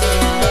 love.